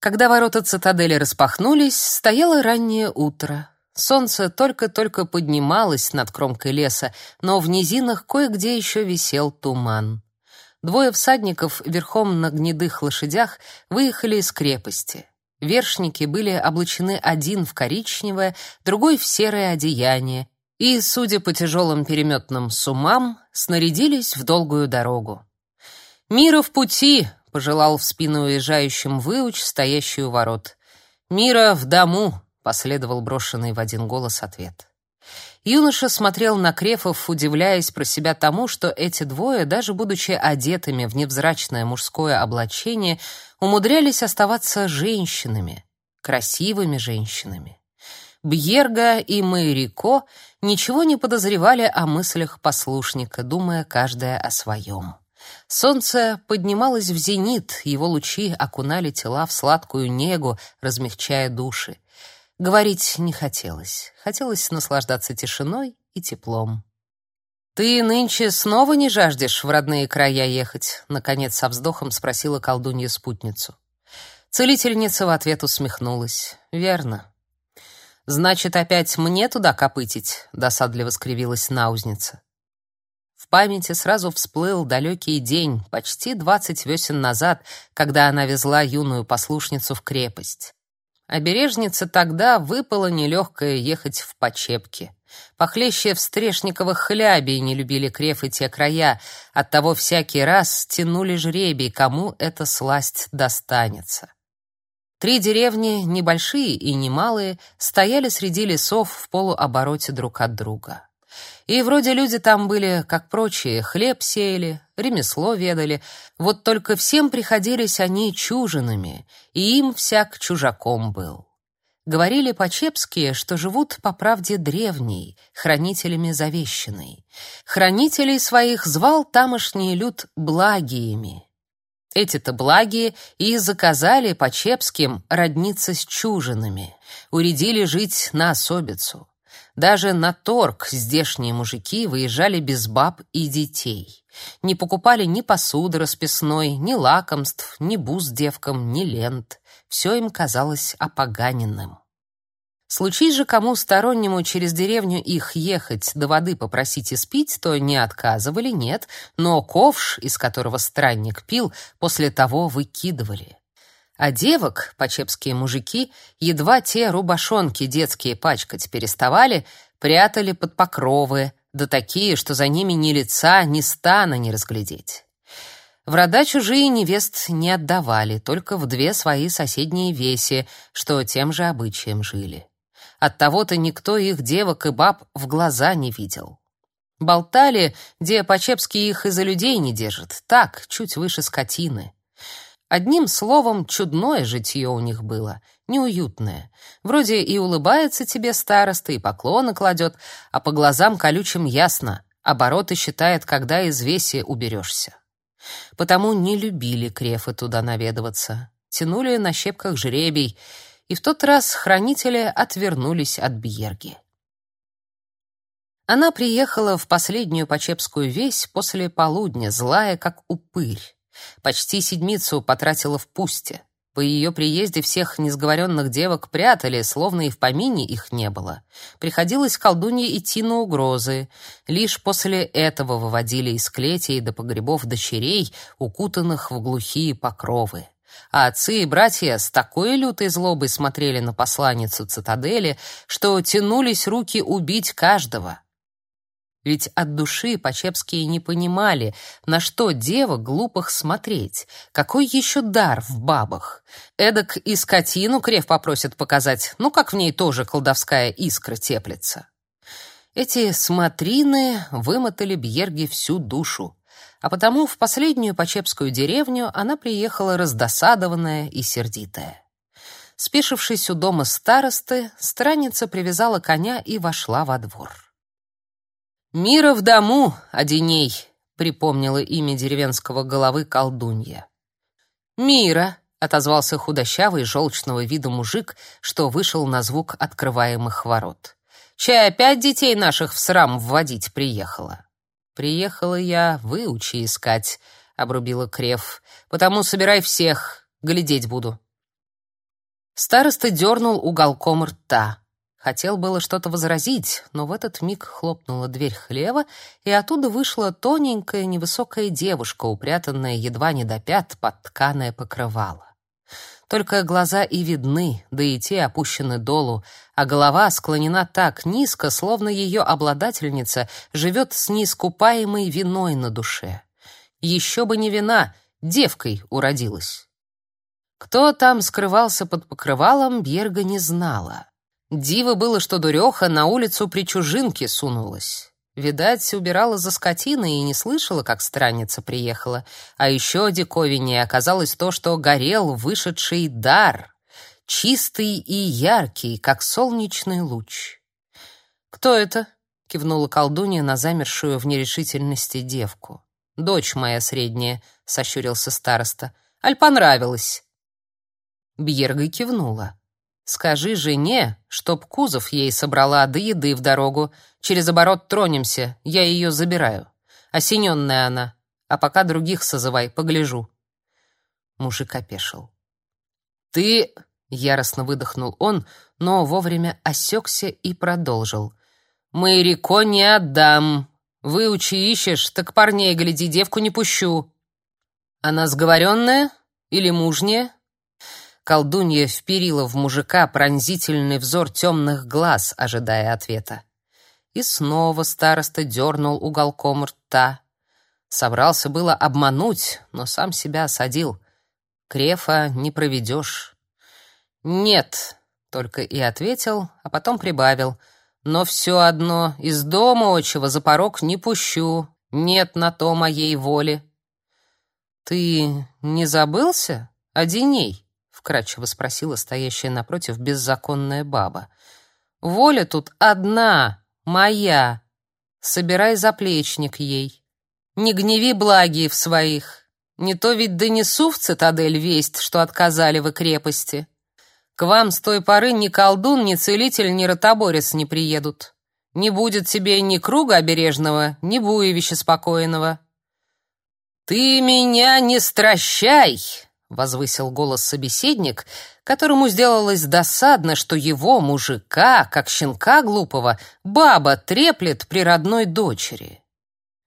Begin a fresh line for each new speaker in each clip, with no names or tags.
Когда ворота цитадели распахнулись, стояло раннее утро. Солнце только-только поднималось над кромкой леса, но в низинах кое-где еще висел туман. Двое всадников верхом на гнедых лошадях выехали из крепости. Вершники были облачены один в коричневое, другой в серое одеяние, и, судя по тяжелым переметным сумам, снарядились в долгую дорогу. «Мира в пути!» — пожелал в спину уезжающим выуч, стоящий у ворот. «Мира в дому!» — последовал брошенный в один голос ответ. Юноша смотрел на Крефов, удивляясь про себя тому, что эти двое, даже будучи одетыми в невзрачное мужское облачение, умудрялись оставаться женщинами, красивыми женщинами. Бьерга и Майрико ничего не подозревали о мыслях послушника, думая каждая о своем. Солнце поднималось в зенит, его лучи окунали тела в сладкую негу, размягчая души. Говорить не хотелось. Хотелось наслаждаться тишиной и теплом. «Ты нынче снова не жаждешь в родные края ехать?» — наконец со вздохом спросила колдунья спутницу. Целительница в ответ усмехнулась. «Верно». «Значит, опять мне туда копытить?» — досадливо скривилась наузница. В памяти сразу всплыл далекий день, почти двадцать весен назад, когда она везла юную послушницу в крепость. Обережнице тогда выпало нелегкое ехать в почепки. Похлеще встрешниковых хлябей не любили крефы те края, оттого всякий раз тянули жребий, кому эта сласть достанется. Три деревни, небольшие и немалые, стояли среди лесов в полуобороте друг от друга. И вроде люди там были, как прочие, хлеб сеяли, ремесло ведали, вот только всем приходились они чужинами, и им всяк чужаком был. Говорили по-чепски, что живут по правде древней, хранителями завещанной. Хранителей своих звал тамошний люд благиями. Эти-то благие и заказали по-чепским родниться с чужинами, уредили жить на особицу. Даже на торг здешние мужики выезжали без баб и детей. Не покупали ни посуды расписной, ни лакомств, ни бус девкам, ни лент. Все им казалось опоганенным. Случись же кому стороннему через деревню их ехать, до воды попросить и спить, то не отказывали, нет, но ковш, из которого странник пил, после того выкидывали. А девок, почепские мужики, едва те рубашонки детские пачкать переставали, прятали под покровы, да такие, что за ними ни лица, ни стана не разглядеть. В рода чужие невест не отдавали, только в две свои соседние веси, что тем же обычаем жили. Оттого-то никто их девок и баб в глаза не видел. Болтали, где Почепский их из-за людей не держит, так, чуть выше скотины. Одним словом, чудное житье у них было, неуютное. Вроде и улыбается тебе староста, и поклоны кладет, а по глазам колючим ясно, обороты считает, когда из веси уберешься. Потому не любили крефы туда наведываться. Тянули на щепках жребий, и в тот раз хранители отвернулись от Бьерги. Она приехала в последнюю Почепскую весь после полудня, злая, как упырь. Почти седмицу потратила в пусте. По ее приезде всех несговоренных девок прятали, словно и в помине их не было. Приходилось колдунье идти на угрозы. Лишь после этого выводили из клетей до погребов дочерей, укутанных в глухие покровы. А отцы и братья с такой лютой злобой смотрели на посланницу цитадели, что тянулись руки убить каждого. Ведь от души Почепские не понимали, на что дева глупых смотреть, какой еще дар в бабах. Эдак и скотину крев попросят показать, ну как в ней тоже колдовская искра теплится. Эти смотрины вымотали Бьерге всю душу, а потому в последнюю Почепскую деревню она приехала раздосадованная и сердитая. Спешившись у дома старосты, странница привязала коня и вошла во двор. «Мира в дому, Одиней», — припомнила имя деревенского головы колдунья. «Мира», — отозвался худощавый, желчного вида мужик, что вышел на звук открываемых ворот. «Чай опять детей наших в срам вводить приехала». «Приехала я выучи искать», — обрубила Крев. «Потому собирай всех, глядеть буду». Староста дернул уголком рта. Хотел было что-то возразить, но в этот миг хлопнула дверь хлева, и оттуда вышла тоненькая невысокая девушка, упрятанная едва не до пят под тканое покрывало. Только глаза и видны, да и те опущены долу, а голова склонена так низко, словно ее обладательница живет с неискупаемой виной на душе. Еще бы не вина, девкой уродилась. Кто там скрывался под покрывалом, Бьерга не знала. Диво было, что дуреха на улицу при чужинке сунулась. Видать, убирала за скотиной и не слышала, как странница приехала. А еще диковиннее оказалось то, что горел вышедший дар, чистый и яркий, как солнечный луч. «Кто это?» — кивнула колдунья на замершую в нерешительности девку. «Дочь моя средняя», — сощурился староста. «Аль понравилось?» Бьерга кивнула. Скажи жене, чтоб кузов ей собрала до еды в дорогу. Через оборот тронемся, я ее забираю. Осененная она. А пока других созывай, погляжу. Мужик опешил. Ты, яростно выдохнул он, но вовремя осекся и продолжил. Мы реко не отдам. Выучи ищешь, так парней гляди, девку не пущу. Она сговоренная или мужняя? Колдунья вперила в мужика пронзительный взор темных глаз, ожидая ответа. И снова староста дернул уголком рта. Собрался было обмануть, но сам себя осадил. Крефа не проведешь. «Нет», — только и ответил, а потом прибавил. «Но все одно, из дома отчего за порог не пущу. Нет на то моей воли». «Ты не забылся, Одиней?» Вкрадчиво спросила стоящая напротив беззаконная баба. Воля тут одна, моя. Собирай заплечник ей. Не гневи благие в своих. Не то ведь донесу в цитадель весть, что отказали вы крепости. К вам с той поры ни колдун, ни целитель, ни ротоборец не приедут. Не будет тебе ни круга обережного, ни буевища спокойного. Ты меня не стращай, возвысил голос собеседник, которому сделалось досадно, что его мужика, как щенка глупого, баба треплет при родной дочери.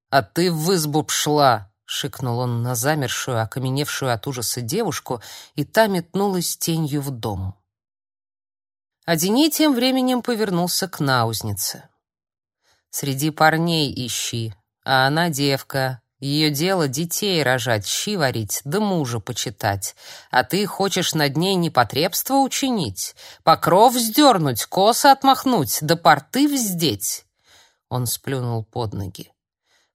А ты в избу шла, шикнул он на замершую, окаменевшую от ужаса девушку, и та метнулась тенью в дом. Одиней тем временем повернулся к наузнице. Среди парней ищи, а она девка, ее дело детей рожать, щи варить, да мужа почитать. А ты хочешь над ней непотребство учинить, покров вздернуть, косы отмахнуть, да порты вздеть. Он сплюнул под ноги.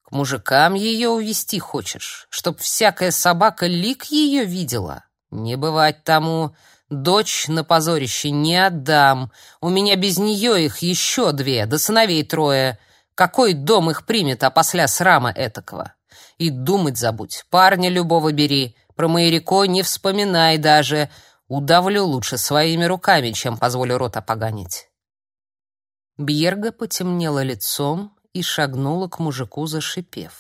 К мужикам ее увести хочешь, чтоб всякая собака лик ее видела? Не бывать тому. Дочь на позорище не отдам. У меня без нее их еще две, да сыновей трое. Какой дом их примет, а после срама этакого? И думать забудь. Парня любого бери. Про Маярико не вспоминай даже. Удавлю лучше своими руками, чем позволю рот опоганить. Бьерга потемнела лицом и шагнула к мужику, зашипев.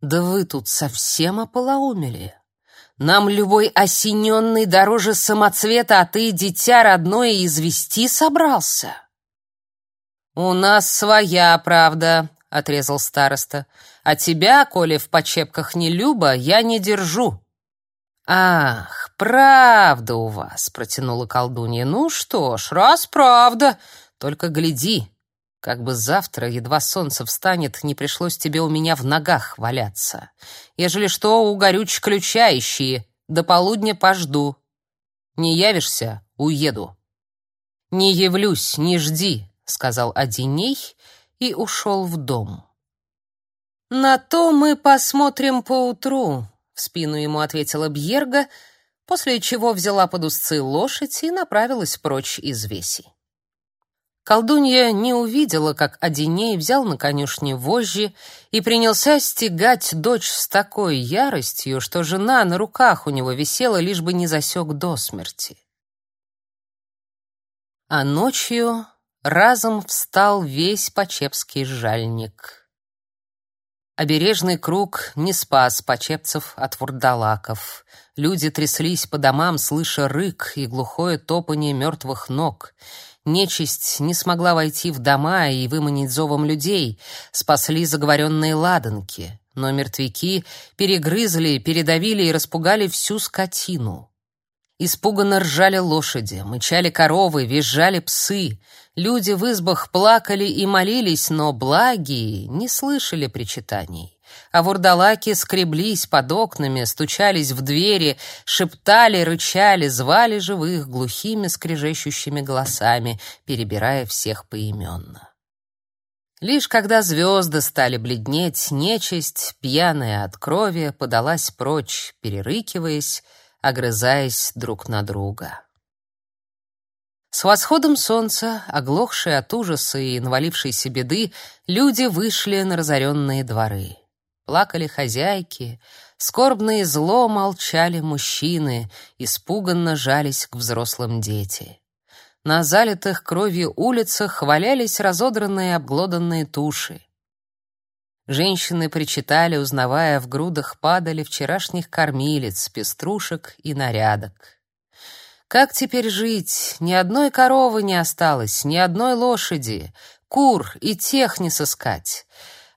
«Да вы тут совсем ополоумели? Нам любой осененный дороже самоцвета, а ты, дитя родное, извести собрался?» «У нас своя правда», — отрезал староста. «А тебя, коли в почепках не люба, я не держу». «Ах, правда у вас», — протянула колдунья. «Ну что ж, раз правда, только гляди, как бы завтра, едва солнце встанет, не пришлось тебе у меня в ногах валяться. Ежели что, у горюч ключа ищи, до полудня пожду. Не явишься — уеду». «Не явлюсь, не жди», — сказал Одиней и ушел в дом. «На то мы посмотрим поутру», — в спину ему ответила Бьерга, после чего взяла под узцы лошадь и направилась прочь из веси. Колдунья не увидела, как Одиней взял на конюшне вожжи и принялся стегать дочь с такой яростью, что жена на руках у него висела, лишь бы не засек до смерти. А ночью разом встал весь почепский жальник. Обережный круг не спас почепцев от вурдалаков. Люди тряслись по домам, слыша рык и глухое топание мертвых ног. Нечисть не смогла войти в дома и выманить зовом людей, спасли заговоренные ладанки, но мертвяки перегрызли, передавили и распугали всю скотину. Испуганно ржали лошади, мычали коровы, визжали псы. Люди в избах плакали и молились, но благие не слышали причитаний. А вурдалаки скреблись под окнами, стучались в двери, шептали, рычали, звали живых глухими скрежещущими голосами, перебирая всех поименно. Лишь когда звезды стали бледнеть, нечисть, пьяная от крови, подалась прочь, перерыкиваясь, огрызаясь друг на друга. С восходом солнца, оглохшие от ужаса и навалившейся беды, люди вышли на разоренные дворы. Плакали хозяйки, скорбно и зло молчали мужчины, испуганно жались к взрослым дети. На залитых кровью улицах валялись разодранные обглоданные туши. Женщины причитали, узнавая, в грудах падали вчерашних кормилец, пеструшек и нарядок. Как теперь жить? Ни одной коровы не осталось, ни одной лошади, кур и тех не сыскать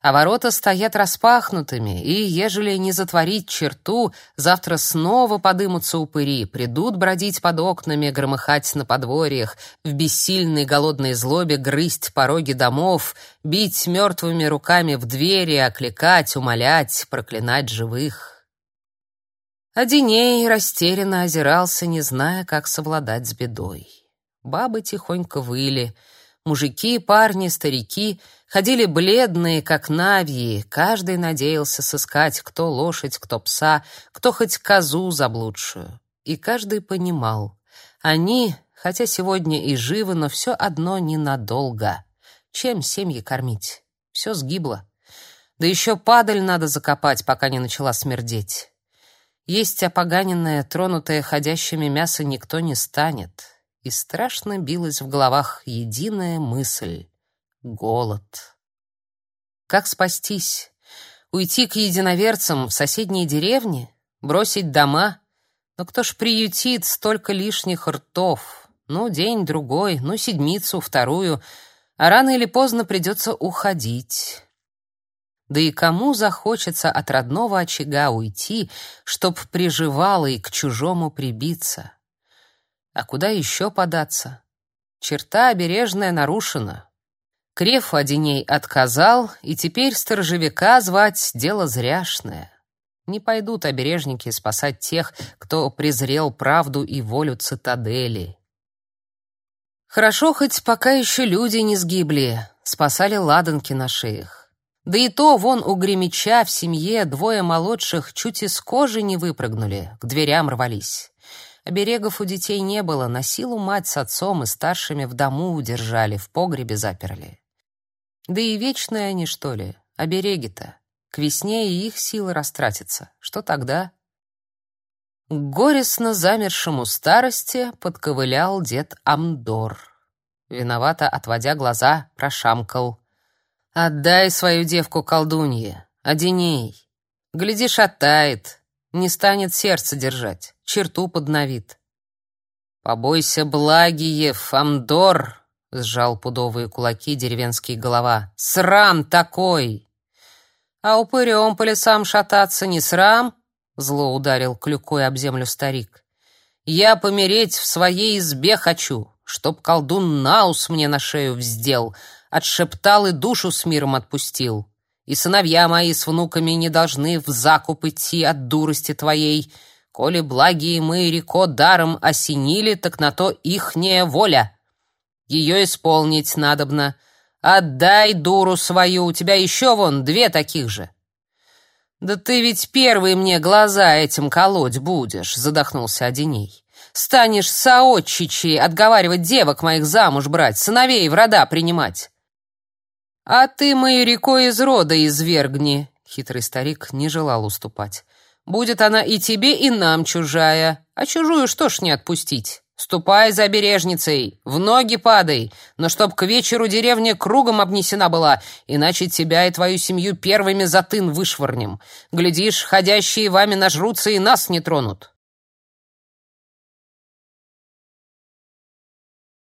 а ворота стоят распахнутыми, и, ежели не затворить черту, завтра снова подымутся упыри, придут бродить под окнами, громыхать на подворьях, в бессильной голодной злобе грызть пороги домов, бить мертвыми руками в двери, окликать, умолять, проклинать живых. Одиней растерянно озирался, не зная, как совладать с бедой. Бабы тихонько выли, мужики, парни, старики — Ходили бледные, как навьи, каждый надеялся сыскать, кто лошадь, кто пса, кто хоть козу заблудшую. И каждый понимал, они, хотя сегодня и живы, но все одно ненадолго. Чем семьи кормить? Все сгибло. Да еще падаль надо закопать, пока не начала смердеть. Есть опоганенное, тронутое ходящими мясо никто не станет. И страшно билась в головах единая мысль голод. Как спастись? Уйти к единоверцам в соседние деревни? Бросить дома? Но кто ж приютит столько лишних ртов? Ну, день-другой, ну, седмицу, вторую, а рано или поздно придется уходить. Да и кому захочется от родного очага уйти, чтоб приживало и к чужому прибиться? А куда еще податься? Черта обережная нарушена, Креф Одиней отказал, и теперь сторожевика звать дело зряшное. Не пойдут обережники спасать тех, кто презрел правду и волю цитадели. Хорошо, хоть пока еще люди не сгибли, спасали ладанки на шеях. Да и то вон у Гремича в семье двое молодших чуть из кожи не выпрыгнули, к дверям рвались. Оберегов у детей не было, на силу мать с отцом и старшими в дому удержали, в погребе заперли. Да и вечные они, что ли, обереги-то. К весне и их силы растратятся. Что тогда? Горестно замершему старости подковылял дед Амдор. Виновато отводя глаза, прошамкал. «Отдай свою девку колдунье, оденей. Глядишь, оттает, не станет сердце держать, черту подновит». «Побойся, Благиев, Амдор!» сжал пудовые кулаки деревенский голова. Срам такой! А упырем по лесам шататься не срам? Зло ударил клюкой об землю старик. Я помереть в своей избе хочу, чтоб колдун наус мне на шею вздел, отшептал и душу с миром отпустил. И сыновья мои с внуками не должны в закуп идти от дурости твоей. Коли благие мы реко даром осенили, так на то ихняя воля. Ее исполнить надобно. Отдай дуру свою, у тебя еще вон две таких же. Да ты ведь первый мне глаза этим колоть будешь, задохнулся Одиней. Станешь соотчичей отговаривать девок моих замуж брать, сыновей в рода принимать. А ты мою рекой из рода извергни, хитрый старик не желал уступать. Будет она и тебе, и нам чужая. А чужую что ж не отпустить? Ступай за бережницей, в ноги падай, но чтоб к вечеру деревня кругом обнесена была, иначе тебя и твою семью первыми за тын вышвырнем. Глядишь, ходящие вами нажрутся и нас не тронут.